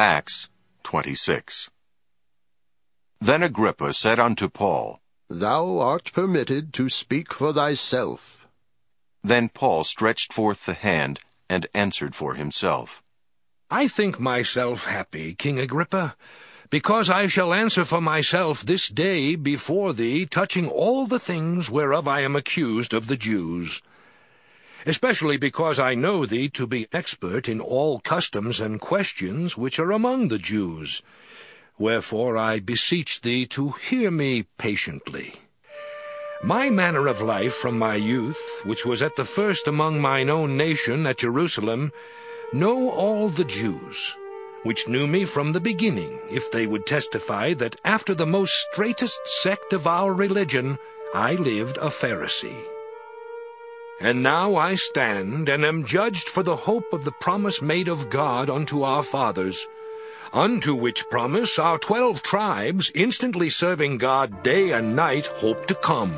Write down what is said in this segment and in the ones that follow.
Acts 26. Then Agrippa said unto Paul, Thou art permitted to speak for thyself. Then Paul stretched forth the hand and answered for himself. I think myself happy, King Agrippa, because I shall answer for myself this day before thee touching all the things whereof I am accused of the Jews. Especially because I know thee to be expert in all customs and questions which are among the Jews. Wherefore I beseech thee to hear me patiently. My manner of life from my youth, which was at the first among mine own nation at Jerusalem, know all the Jews which knew me from the beginning, if they would testify that after the most straitest sect of our religion I lived a Pharisee. And now I stand and am judged for the hope of the promise made of God unto our fathers, unto which promise our twelve tribes, instantly serving God day and night, hope to come.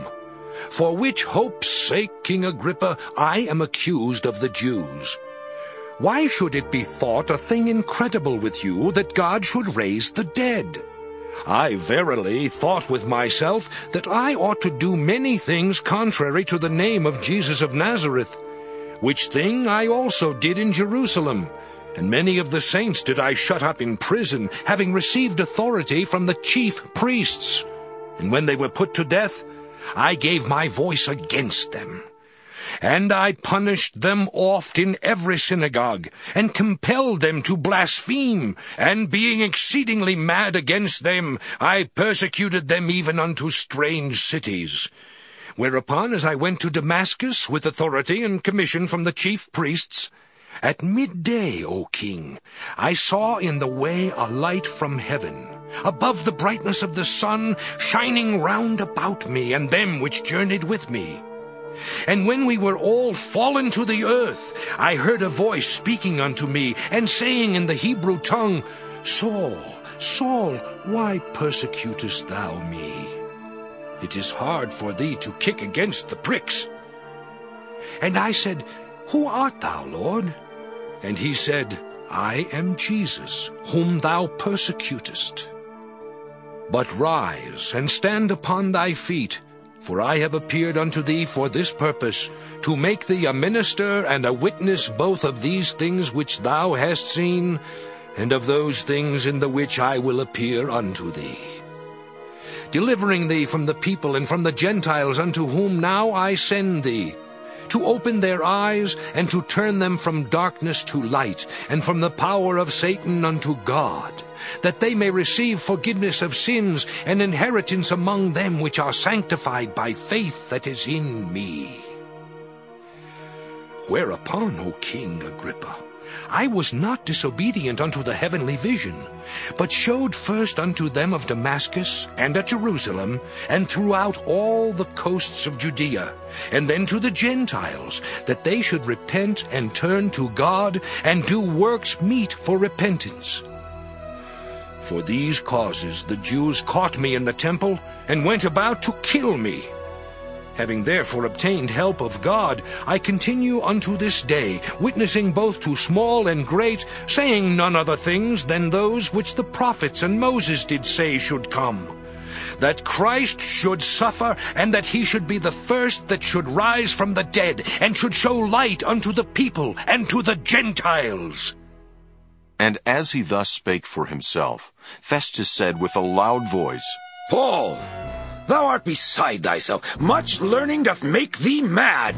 For which hope's sake, King Agrippa, I am accused of the Jews. Why should it be thought a thing incredible with you that God should raise the dead? I verily thought with myself that I ought to do many things contrary to the name of Jesus of Nazareth, which thing I also did in Jerusalem. And many of the saints did I shut up in prison, having received authority from the chief priests. And when they were put to death, I gave my voice against them. And I punished them oft in every synagogue, and compelled them to blaspheme, and being exceedingly mad against them, I persecuted them even unto strange cities. Whereupon, as I went to Damascus with authority and commission from the chief priests, at midday, O king, I saw in the way a light from heaven, above the brightness of the sun, shining round about me and them which journeyed with me. And when we were all fallen to the earth, I heard a voice speaking unto me, and saying in the Hebrew tongue, Saul, Saul, why persecutest thou me? It is hard for thee to kick against the pricks. And I said, Who art thou, Lord? And he said, I am Jesus, whom thou persecutest. But rise and stand upon thy feet, for I have appeared unto thee for this purpose, to make thee a minister and a witness both of these things which thou hast seen, and of those things in the which I will appear unto thee. Delivering thee from the people and from the Gentiles unto whom now I send thee, to open their eyes and to turn them from darkness to light, and from the power of Satan unto God that they may receive forgiveness of sins and inheritance among them which are sanctified by faith that is in me. Whereupon, O King Agrippa, I was not disobedient unto the heavenly vision, but showed first unto them of Damascus and at Jerusalem, and throughout all the coasts of Judea, and then to the Gentiles, that they should repent and turn to God, and do works meet for repentance for these causes the Jews caught me in the temple and went about to kill me. Having therefore obtained help of God, I continue unto this day, witnessing both to small and great, saying none other things than those which the prophets and Moses did say should come. That Christ should suffer, and that he should be the first that should rise from the dead, and should show light unto the people and to the Gentiles. And as he thus spake for himself, Festus said with a loud voice, Paul, thou art beside thyself. Much learning doth make thee mad.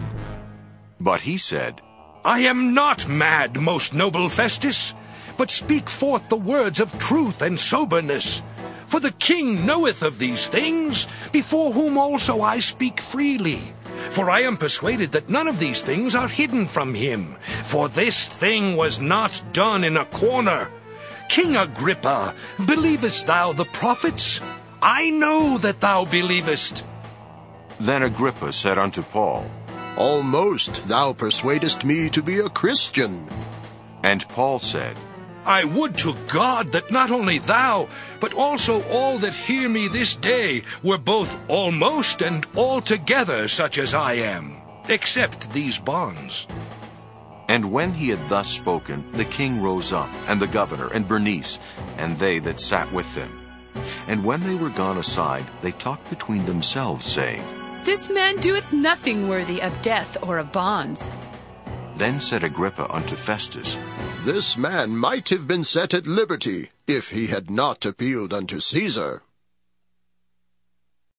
But he said, I am not mad, most noble Festus, but speak forth the words of truth and soberness. For the king knoweth of these things, before whom also I speak freely. For I am persuaded that none of these things are hidden from him. For this thing was not done in a corner. King Agrippa, believest thou the prophets? I know that thou believest. Then Agrippa said unto Paul, Almost thou persuadest me to be a Christian. And Paul said, I would to God that not only thou, but also all that hear me this day were both almost and altogether such as I am, except these bonds. And when he had thus spoken, the king rose up, and the governor, and Bernice, and they that sat with them. And when they were gone aside, they talked between themselves, saying, This man doeth nothing worthy of death or of bonds. Then said Agrippa unto Festus, This man might have been set at liberty, if he had not appealed unto Caesar.